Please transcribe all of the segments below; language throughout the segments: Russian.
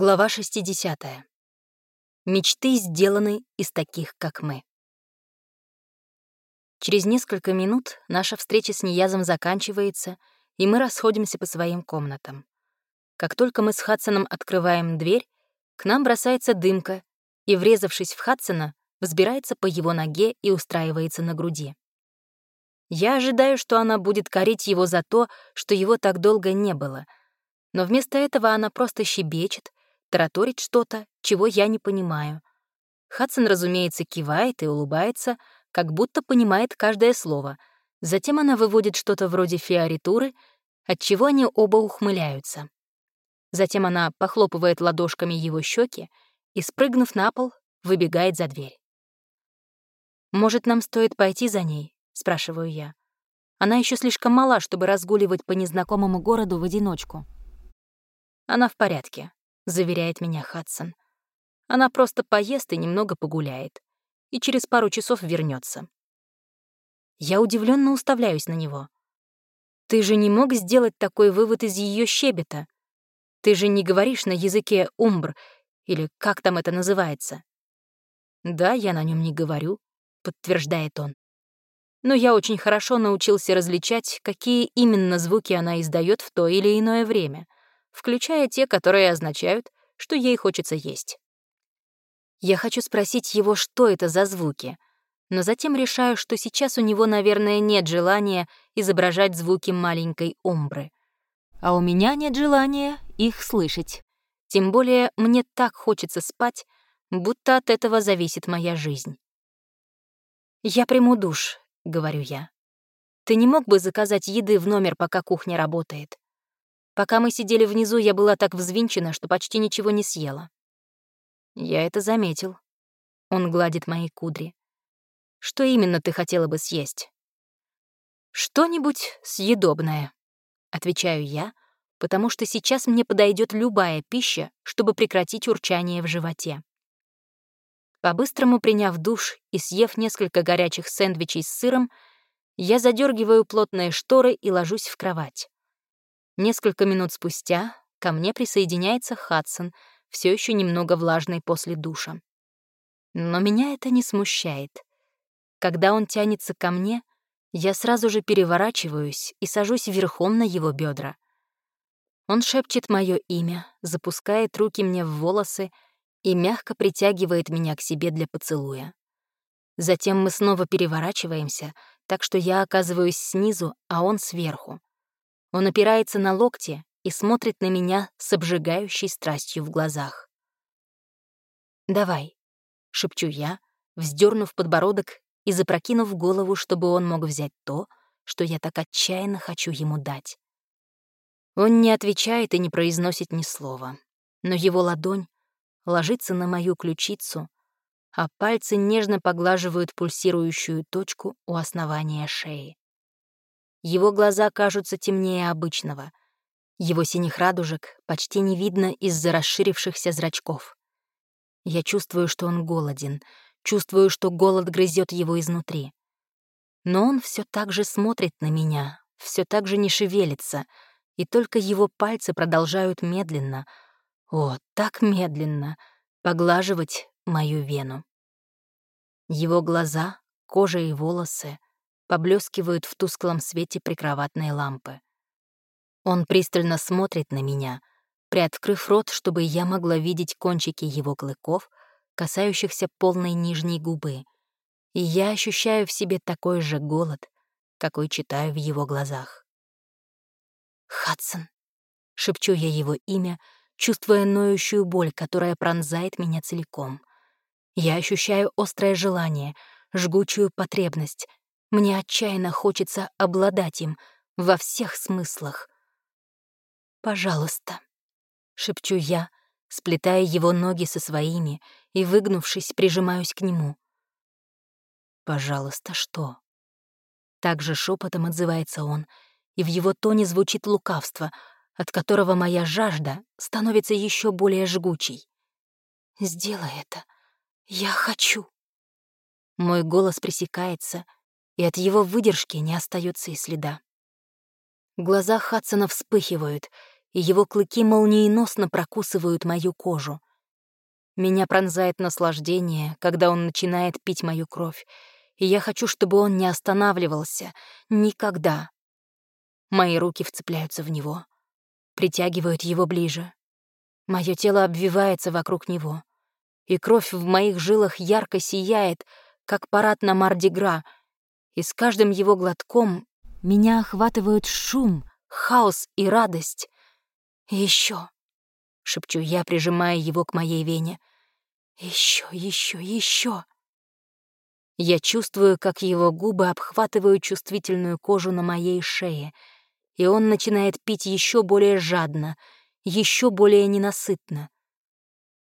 Глава 60. Мечты сделаны из таких, как мы. Через несколько минут наша встреча с Ниязом заканчивается, и мы расходимся по своим комнатам. Как только мы с Хадсоном открываем дверь, к нам бросается дымка, и, врезавшись в Хадсона, взбирается по его ноге и устраивается на груди. Я ожидаю, что она будет корить его за то, что его так долго не было, но вместо этого она просто щебечет, тараторит что-то, чего я не понимаю. Хадсон, разумеется, кивает и улыбается, как будто понимает каждое слово. Затем она выводит что-то вроде фиоритуры, отчего они оба ухмыляются. Затем она похлопывает ладошками его щеки и, спрыгнув на пол, выбегает за дверь. «Может, нам стоит пойти за ней?» — спрашиваю я. Она еще слишком мала, чтобы разгуливать по незнакомому городу в одиночку. Она в порядке, заверяет меня Хадсон. Она просто поест и немного погуляет, и через пару часов вернется. Я удивленно уставляюсь на него. Ты же не мог сделать такой вывод из ее щебета. Ты же не говоришь на языке умбр, или как там это называется. Да, я на нем не говорю, подтверждает он. Но я очень хорошо научился различать, какие именно звуки она издает в то или иное время — включая те, которые означают, что ей хочется есть. Я хочу спросить его, что это за звуки, но затем решаю, что сейчас у него, наверное, нет желания изображать звуки маленькой умбры. А у меня нет желания их слышать. Тем более мне так хочется спать, будто от этого зависит моя жизнь. «Я приму душ», — говорю я. «Ты не мог бы заказать еды в номер, пока кухня работает?» Пока мы сидели внизу, я была так взвинчена, что почти ничего не съела. Я это заметил. Он гладит мои кудри. Что именно ты хотела бы съесть? Что-нибудь съедобное, отвечаю я, потому что сейчас мне подойдет любая пища, чтобы прекратить урчание в животе. По-быстрому приняв душ и съев несколько горячих сэндвичей с сыром, я задергиваю плотные шторы и ложусь в кровать. Несколько минут спустя ко мне присоединяется Хадсон, все еще немного влажный после душа. Но меня это не смущает. Когда он тянется ко мне, я сразу же переворачиваюсь и сажусь верхом на его бедра. Он шепчет мое имя, запускает руки мне в волосы и мягко притягивает меня к себе для поцелуя. Затем мы снова переворачиваемся, так что я оказываюсь снизу, а он сверху. Он опирается на локти и смотрит на меня с обжигающей страстью в глазах. «Давай», — шепчу я, вздернув подбородок и запрокинув голову, чтобы он мог взять то, что я так отчаянно хочу ему дать. Он не отвечает и не произносит ни слова, но его ладонь ложится на мою ключицу, а пальцы нежно поглаживают пульсирующую точку у основания шеи. Его глаза кажутся темнее обычного. Его синих радужек почти не видно из-за расширившихся зрачков. Я чувствую, что он голоден, чувствую, что голод грызет его изнутри. Но он все так же смотрит на меня, все так же не шевелится, и только его пальцы продолжают медленно, о, так медленно, поглаживать мою вену. Его глаза, кожа и волосы поблескивают в тусклом свете прикроватной лампы. Он пристально смотрит на меня, приоткрыв рот, чтобы я могла видеть кончики его клыков, касающихся полной нижней губы, и я ощущаю в себе такой же голод, какой читаю в его глазах. «Хадсон», — шепчу я его имя, чувствуя ноющую боль, которая пронзает меня целиком. Я ощущаю острое желание, жгучую потребность, мне отчаянно хочется обладать им во всех смыслах. «Пожалуйста», — шепчу я, сплетая его ноги со своими и, выгнувшись, прижимаюсь к нему. «Пожалуйста, что?» Также шепотом отзывается он, и в его тоне звучит лукавство, от которого моя жажда становится еще более жгучей. «Сделай это. Я хочу». Мой голос пресекается — и от его выдержки не остается и следа. Глаза Хадсона вспыхивают, и его клыки молниеносно прокусывают мою кожу. Меня пронзает наслаждение, когда он начинает пить мою кровь, и я хочу, чтобы он не останавливался. Никогда. Мои руки вцепляются в него, притягивают его ближе. Мое тело обвивается вокруг него, и кровь в моих жилах ярко сияет, как парад на Мардигра, и с каждым его глотком меня охватывают шум, хаос и радость. Еще, шепчу я, прижимая его к моей вене. Еще, еще, еще. Я чувствую, как его губы обхватывают чувствительную кожу на моей шее, и он начинает пить еще более жадно, еще более ненасытно.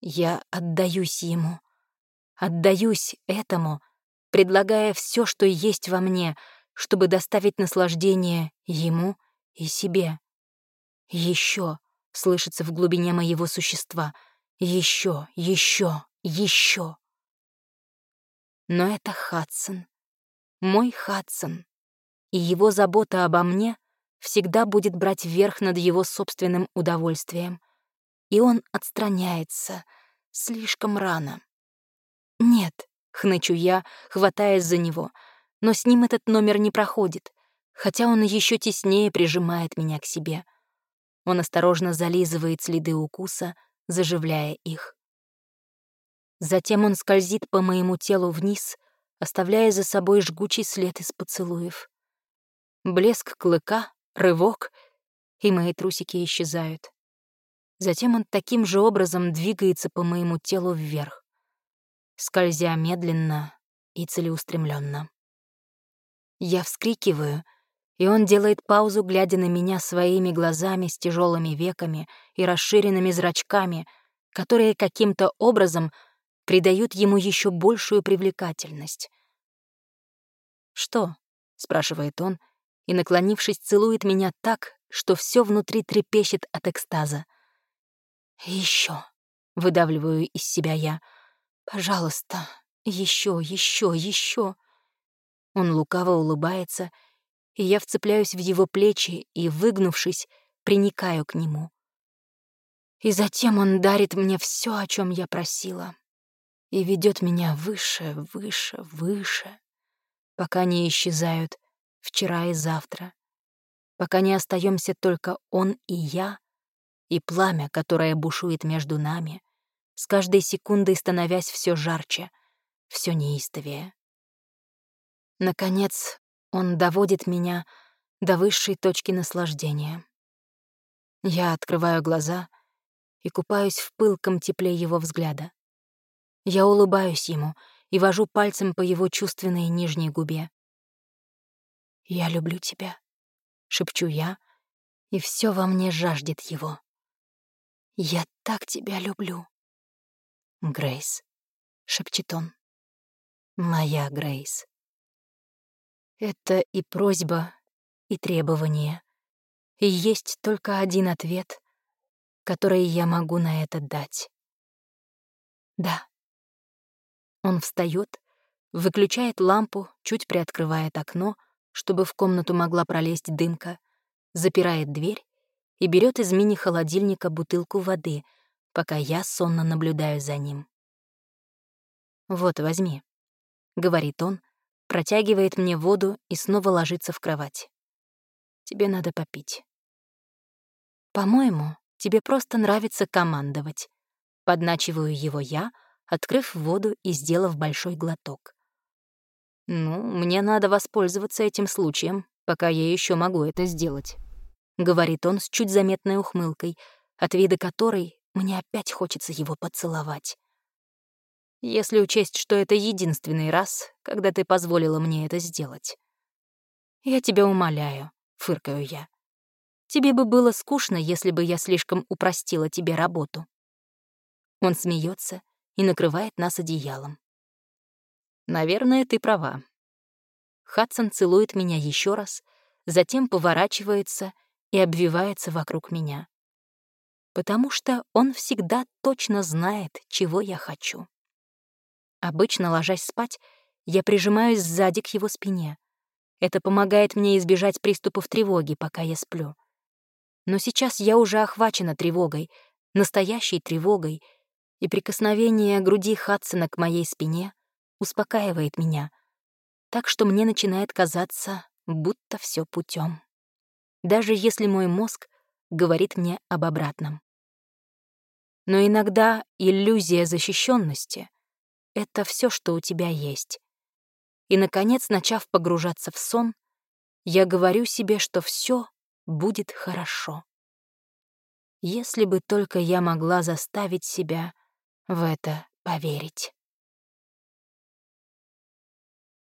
Я отдаюсь ему, отдаюсь этому, предлагая все, что есть во мне, чтобы доставить наслаждение ему и себе. Еще слышится в глубине моего существа. Еще, еще, еще. Но это Хадсон. Мой Хадсон. И его забота обо мне всегда будет брать верх над его собственным удовольствием. И он отстраняется слишком рано. Хнычу я, хватаясь за него, но с ним этот номер не проходит, хотя он еще теснее прижимает меня к себе. Он осторожно зализывает следы укуса, заживляя их. Затем он скользит по моему телу вниз, оставляя за собой жгучий след из поцелуев. Блеск клыка, рывок, и мои трусики исчезают. Затем он таким же образом двигается по моему телу вверх, скользя медленно и целеустремленно. Я вскрикиваю, и он делает паузу, глядя на меня своими глазами с тяжелыми веками и расширенными зрачками, которые каким-то образом придают ему еще большую привлекательность. «Что?» — спрашивает он, и, наклонившись, целует меня так, что все внутри трепещет от экстаза. Еще, выдавливаю из себя я. «Пожалуйста, еще, еще, еще. Он лукаво улыбается, и я вцепляюсь в его плечи и, выгнувшись, приникаю к нему. И затем он дарит мне все, о чем я просила и ведет меня выше, выше, выше, пока не исчезают вчера и завтра, пока не остаемся только он и я, и пламя, которое бушует между нами, с каждой секундой становясь все жарче, все неистовее. Наконец, он доводит меня до высшей точки наслаждения. Я открываю глаза и купаюсь в пылком тепле его взгляда. Я улыбаюсь ему и вожу пальцем по его чувственной нижней губе. «Я люблю тебя», — шепчу я, и все во мне жаждет его. «Я так тебя люблю». «Грейс», — шепчет он. «Моя Грейс». Это и просьба, и требование. И есть только один ответ, который я могу на это дать. Да. Он встает, выключает лампу, чуть приоткрывает окно, чтобы в комнату могла пролезть дымка, запирает дверь и берет из мини-холодильника бутылку воды, пока я сонно наблюдаю за ним. «Вот, возьми», — говорит он, протягивает мне воду и снова ложится в кровать. «Тебе надо попить». «По-моему, тебе просто нравится командовать», — подначиваю его я — открыв воду и сделав большой глоток. «Ну, мне надо воспользоваться этим случаем, пока я еще могу это сделать», — говорит он с чуть заметной ухмылкой, от вида которой мне опять хочется его поцеловать. «Если учесть, что это единственный раз, когда ты позволила мне это сделать». «Я тебя умоляю», — фыркаю я. «Тебе бы было скучно, если бы я слишком упростила тебе работу». Он смеется, и накрывает нас одеялом. «Наверное, ты права». Хадсон целует меня еще раз, затем поворачивается и обвивается вокруг меня. Потому что он всегда точно знает, чего я хочу. Обычно, ложась спать, я прижимаюсь сзади к его спине. Это помогает мне избежать приступов тревоги, пока я сплю. Но сейчас я уже охвачена тревогой, настоящей тревогой, и прикосновение груди Хадсона к моей спине успокаивает меня, так что мне начинает казаться, будто все путем. Даже если мой мозг говорит мне об обратном. Но иногда иллюзия защищенности — это все, что у тебя есть. И, наконец, начав погружаться в сон, я говорю себе, что все будет хорошо. Если бы только я могла заставить себя в это поверить.